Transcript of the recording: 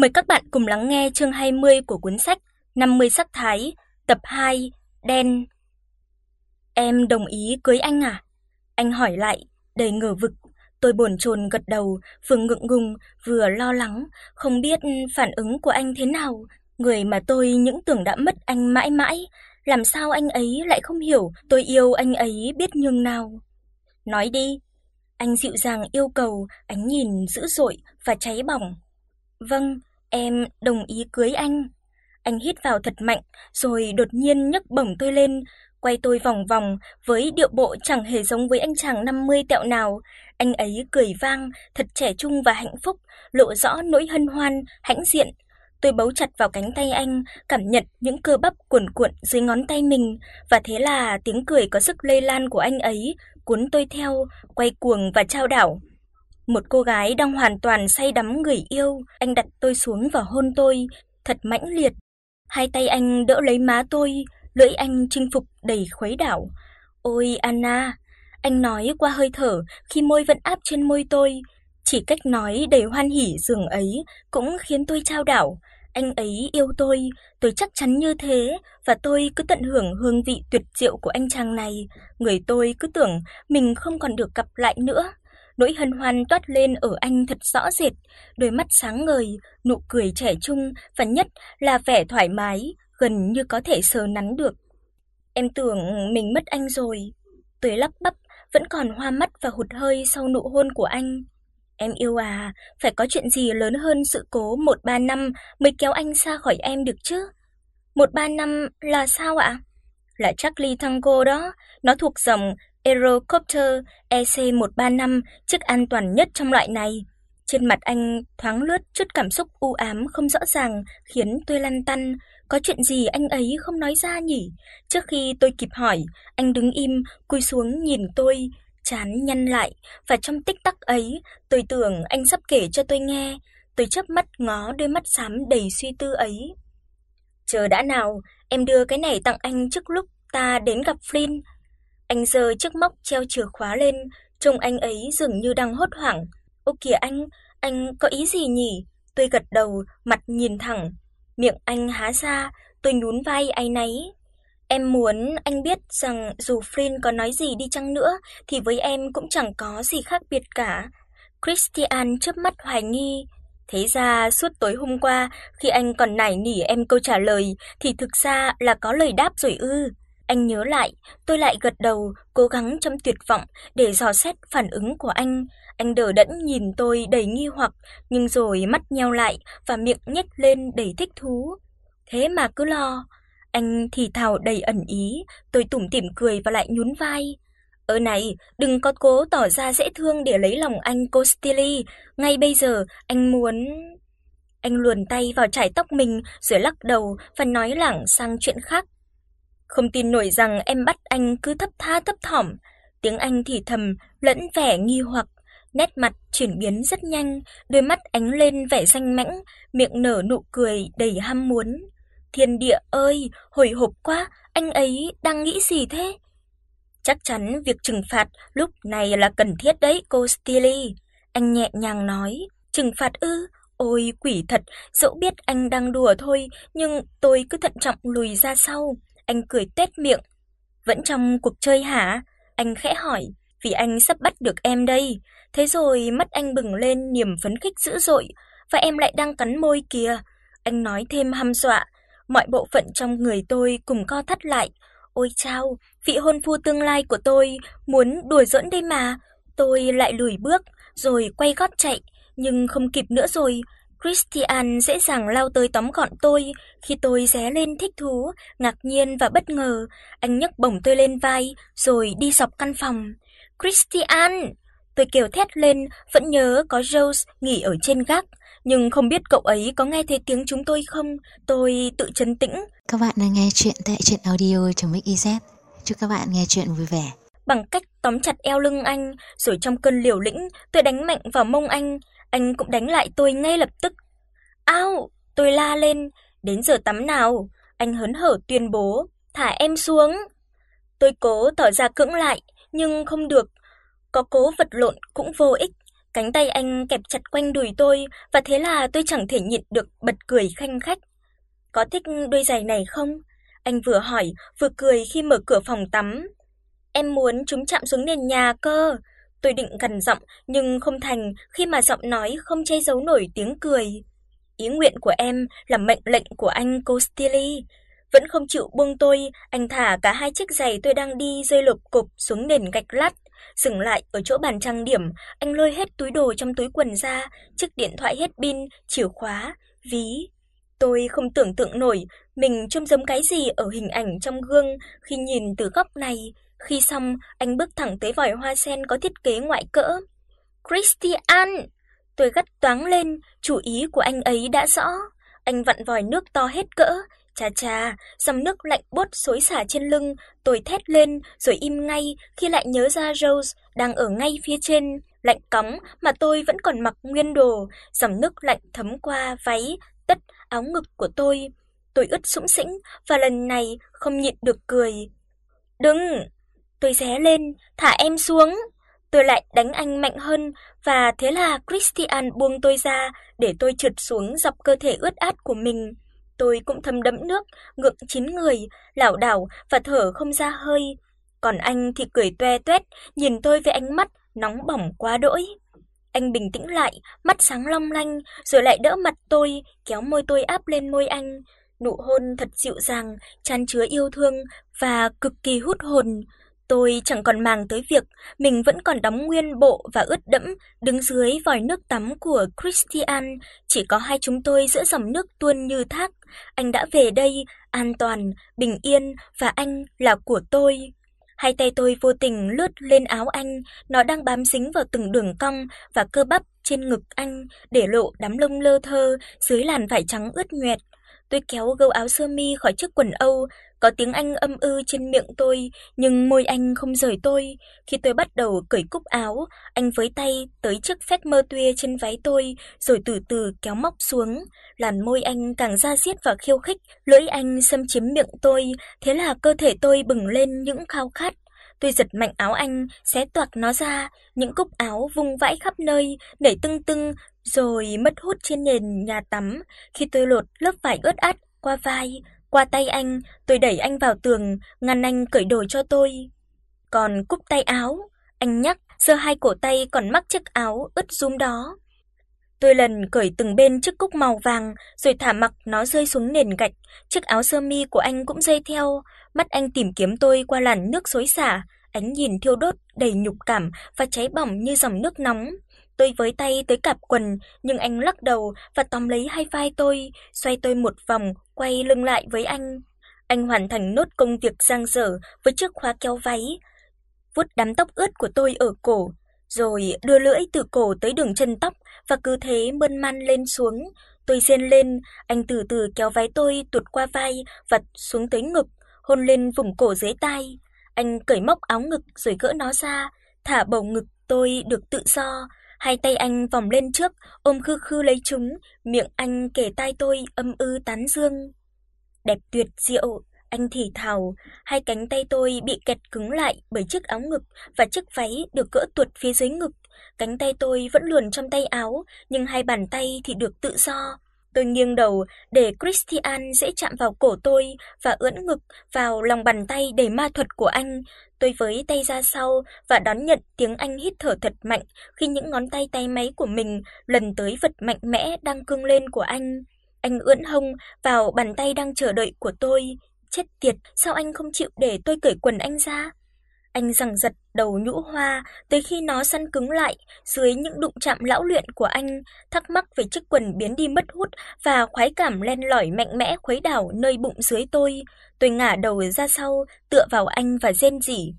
Mời các bạn cùng lắng nghe chương 20 của cuốn sách 50 sắc thái, tập 2, đen. Em đồng ý cưới anh à? Anh hỏi lại, đầy ngờ vực. Tôi bồn chồn gật đầu, vừa ngượng ngùng vừa lo lắng, không biết phản ứng của anh thế nào, người mà tôi những tưởng đã mất anh mãi mãi, làm sao anh ấy lại không hiểu tôi yêu anh ấy biết nhường nào. Nói đi. Anh dịu dàng yêu cầu, ánh nhìn dữ dội và cháy bỏng. Vâng, em đồng ý cưới anh. Anh hít vào thật mạnh, rồi đột nhiên nhấc bổng tôi lên, quay tôi vòng vòng với điệu bộ chẳng hề giống với anh chàng 50 tẹo nào. Anh ấy cười vang, thật trẻ trung và hạnh phúc, lộ rõ nỗi hân hoan, hãnh diện. Tôi bấu chặt vào cánh tay anh, cảm nhận những cơ bắp cuồn cuộn dưới ngón tay mình, và thế là tiếng cười có sức lây lan của anh ấy cuốn tôi theo, quay cuồng và trao đảo. Một cô gái đang hoàn toàn say đắm người yêu, anh đặt tôi xuống và hôn tôi, thật mãnh liệt. Hai tay anh đỡ lấy má tôi, lưỡi anh chinh phục đầy khuấy đảo. "Ôi Anna," anh nói qua hơi thở khi môi vẫn áp trên môi tôi, chỉ cách nói đầy hoan hỉ dường ấy cũng khiến tôi trao đảo. Anh ấy yêu tôi, tôi chắc chắn như thế và tôi cứ tận hưởng hương vị tuyệt diệu của anh chàng này, người tôi cứ tưởng mình không còn được gặp lại nữa. Nỗi hân hoan toát lên ở anh thật rõ rệt, đôi mắt sáng ngời, nụ cười trẻ trung và nhất là vẻ thoải mái, gần như có thể sờ nắn được. Em tưởng mình mất anh rồi. Tôi lắp bắp, vẫn còn hoa mắt và hụt hơi sau nụ hôn của anh. Em yêu à, phải có chuyện gì lớn hơn sự cố 1-3 năm mới kéo anh xa khỏi em được chứ? 1-3 năm là sao ạ? Là Charlie Tango đó, nó thuộc dòng Aerocopter EC135, chiếc an toàn nhất trong loại này. Trên mặt anh thoáng lướt chút cảm xúc u ám không rõ ràng, khiến tôi lăn tăn, có chuyện gì anh ấy không nói ra nhỉ? Trước khi tôi kịp hỏi, anh đứng im, cúi xuống nhìn tôi, chán nhăn lại, và trong tích tắc ấy, tôi tưởng anh sắp kể cho tôi nghe. Tôi chớp mắt ngó đôi mắt xám đầy suy tư ấy. "Chờ đã nào, em đưa cái này tặng anh trước lúc ta đến gặp Flynn." Anh giơ chiếc móc treo chìa khóa lên, trông anh ấy dường như đang hốt hoảng. "Ô kìa anh, anh có ý gì nhỉ?" Tôi gật đầu, mặt nhìn thẳng. Miệng anh há ra, tôi nhún vai áy náy. Em muốn anh biết rằng dù Flynn có nói gì đi chăng nữa thì với em cũng chẳng có gì khác biệt cả. Christian chớp mắt hoài nghi. Thế ra suốt tối hôm qua khi anh còn nài nỉ em câu trả lời thì thực ra là có lời đáp rồi ư? Anh nhớ lại, tôi lại gật đầu, cố gắng trong tuyệt vọng để dò xét phản ứng của anh. Anh đờ đẫn nhìn tôi đầy nghi hoặc, nhưng rồi mắt nheo lại và miệng nhếch lên đầy thích thú. Thế mà cứ lo, anh thì thào đầy ẩn ý, tôi tủm tỉm cười và lại nhún vai. "Ơ này, đừng có cố tỏ ra dễ thương để lấy lòng anh Costili, ngay bây giờ anh muốn..." Anh luồn tay vào chải tóc mình rồi lắc đầu và nói lảng sang chuyện khác. Không tin nổi rằng em bắt anh cứ thấp tha thấp thỏm, tiếng anh thì thầm lẫn vẻ nghi hoặc, nét mặt chuyển biến rất nhanh, đôi mắt ánh lên vẻ xanh mãnh, miệng nở nụ cười đầy ham muốn. Thiên địa ơi, hồi hộp quá, anh ấy đang nghĩ gì thế? Chắc chắn việc trừng phạt lúc này là cần thiết đấy, cô Stilly. Anh nhẹ nhàng nói, trừng phạt ư? Ôi quỷ thật, dẫu biết anh đang đùa thôi, nhưng tôi cứ thận trọng lùi ra sau. Anh cười tét miệng. Vẫn trong cuộc chơi hả? Anh khẽ hỏi, vì anh sắp bắt được em đây. Thế rồi mắt anh bừng lên niềm phấn khích dữ dội, và em lại đang cắn môi kìa. Anh nói thêm hăm dọa, mọi bộ phận trong người tôi cùng co thắt lại. Ôi chao, vị hôn phu tương lai của tôi muốn đùa giỡn đây mà. Tôi lại lùi bước rồi quay gót chạy, nhưng không kịp nữa rồi. Christian dễ dàng lao tới tóm gọn tôi, khi tôi ré lên thích thú, ngạc nhiên và bất ngờ, anh nhấc bổng tôi lên vai rồi đi dọc căn phòng. "Christian!" Tôi kêu thét lên, vẫn nhớ có Rose nghỉ ở trên gác, nhưng không biết cậu ấy có nghe thấy tiếng chúng tôi không. Tôi tự trấn tĩnh. Các bạn đang nghe chuyện tại truyện audio.mix.iz. Chúc các bạn nghe chuyện vui vẻ. Bằng cách tóm chặt eo lưng anh, rồi trong cơn liều lĩnh, tôi đánh mạnh vào mông anh, anh cũng đánh lại tôi ngay lập tức. "Ao!" Tôi la lên, "Đến giờ tắm nào?" Anh hớn hở tuyên bố, "Thả em xuống." Tôi cố tỏ ra cưỡng lại, nhưng không được, có cố vật lộn cũng vô ích. Cánh tay anh kẹp chặt quanh đùi tôi và thế là tôi chẳng thể nhịn được bật cười khanh khách. Có thích đôi giày này không? Anh vừa hỏi, vừa cười khi mở cửa phòng tắm. Em muốn chúng chạm xuống nền nhà cơ. Tôi định gằn giọng nhưng không thành khi mà giọng nói không che giấu nổi tiếng cười. Ý nguyện của em là mệnh lệnh của anh Costilli. Vẫn không chịu buông tôi, anh thả cả hai chiếc giày tôi đang đi rơi lộp cộp xuống nền gạch lát. Dừng lại ở chỗ bàn trang điểm, anh lôi hết túi đồ trong túi quần ra, chiếc điện thoại hết pin, chìa khóa, ví. Tôi không tưởng tượng nổi mình trông giống cái gì ở hình ảnh trong gương khi nhìn từ góc này. Khi xong, anh bước thẳng tới vòi hoa sen có thiết kế ngoại cỡ. "Christian!" Tôi gắt toáng lên, chủ ý của anh ấy đã rõ. Anh vặn vòi nước to hết cỡ, chà chà, dòng nước lạnh buốt xối xả trên lưng, tôi thét lên rồi im ngay khi lại nhớ ra Rose đang ở ngay phía trên, lạnh cóng mà tôi vẫn còn mặc nguyên đồ, dòng nước lạnh thấm qua váy, tất, áo ngực của tôi. Tôi ướt sũng sĩnh và lần này không nhịn được cười. "Đừng!" Tôi ré lên, "Thả em xuống." Tôi lại đánh anh mạnh hơn và thế là Christian buông tôi ra để tôi trượt xuống dọc cơ thể ướt át của mình. Tôi cũng thấm đẫm nước, ngượng chín người, lảo đảo và thở không ra hơi. Còn anh thì cười toe toét, nhìn tôi với ánh mắt nóng bỏng quá đỗi. Anh bình tĩnh lại, mắt sáng long lanh, rồi lại đỡ mặt tôi, kéo môi tôi áp lên môi anh. Nụ hôn thật dịu dàng, chan chứa yêu thương và cực kỳ hút hồn. Tôi chẳng còn màng tới việc mình vẫn còn đóng nguyên bộ và ướt đẫm đứng dưới vòi nước tắm của Christian, chỉ có hai chúng tôi giữa dòng nước tuôn như thác. Anh đã về đây an toàn, bình yên và anh là của tôi. Hai tay tôi vô tình lướt lên áo anh, nó đang bám dính vào từng đường cong và cơ bắp trên ngực anh, để lộ đám lông lơ thơ dưới làn vải trắng ướt nhoẹt. Tôi kéo gấu áo sơ mi khỏi chiếc quần Âu, có tiếng Anh âm ư trên miệng tôi, nhưng môi anh không rời tôi. Khi tôi bắt đầu cởi cúc áo, anh với tay tới chiếc phét mơ tuya trên váy tôi, rồi từ từ kéo móc xuống. Làn môi anh càng ra diết và khiêu khích, lưỡi anh xâm chiếm miệng tôi, thế là cơ thể tôi bừng lên những khao khát. Tôi giật mạnh áo anh, xé toạc nó ra, những cúc áo vung vãi khắp nơi, nảy tưng tưng rồi mất hút trên nền nhà tắm. Khi tôi lột lớp vải ướt át qua vai, qua tay anh, tôi đẩy anh vào tường, ngăn anh cởi đồ cho tôi. Còn cúc tay áo, anh nhắc, giơ hai cổ tay còn mắc chiếc áo ướt rúm đó. Tôi lần cởi từng bên chiếc cúc màu vàng rồi thả mặc nó rơi xuống nền gạch, chiếc áo sơ mi của anh cũng rơi theo, mắt anh tìm kiếm tôi qua làn nước xối xả, ánh nhìn thiêu đốt đầy nhục cảm và cháy bỏng như dòng nước nóng. Tôi với tay tới cặp quần, nhưng anh lắc đầu và tóm lấy hai vai tôi, xoay tôi một vòng, quay lưng lại với anh. Anh hoàn thành nốt công việc giang dở với chiếc khóa kéo váy, vuốt đám tóc ướt của tôi ở cổ, rồi đưa lưỡi từ cổ tới đường chân tóc và cứ thế mơn man lên xuống. Tôi rên lên, anh từ từ kéo váy tôi tuột qua vai và xuống tới ngực, hôn lên vùng cổ dưới tai. Anh cởi móc áo ngực rồi gỡ nó ra, thả bầu ngực tôi được tự do, hai tay anh vòng lên trước, ôm khư khư lấy chúng, miệng anh kể tai tôi âm ư tán dương. Đẹp tuyệt diệu, anh thì thào, hai cánh tay tôi bị kẹt cứng lại bởi chiếc áo ngực và chiếc váy được cỡ tuột phía dưới ngực. Cánh tay tôi vẫn luồn trong tay áo, nhưng hai bàn tay thì được tự do. Tôi nghiêng đầu để Christian dễ chạm vào cổ tôi và ưỡn ngực vào lòng bàn tay đầy ma thuật của anh. Tôi với tay ra sau và đón nhận tiếng anh hít thở thật mạnh khi những ngón tay tay máy của mình lần tới vật mạnh mẽ đang cương lên của anh. Anh ưỡn hông vào bàn tay đang chờ đợi của tôi. Chết tiệt, sao anh không chịu để tôi cởi quần anh ra? Anh giằng giật đầu nhũ hoa tới khi nó săn cứng lại dưới những đụng chạm lão luyện của anh, thắc mắc về chiếc quần biến đi mất hút và khoái cảm len lỏi mạnh mẽ khuấy đảo nơi bụng dưới tôi. Tôi ngả đầu ra sau, tựa vào anh và rên rỉ.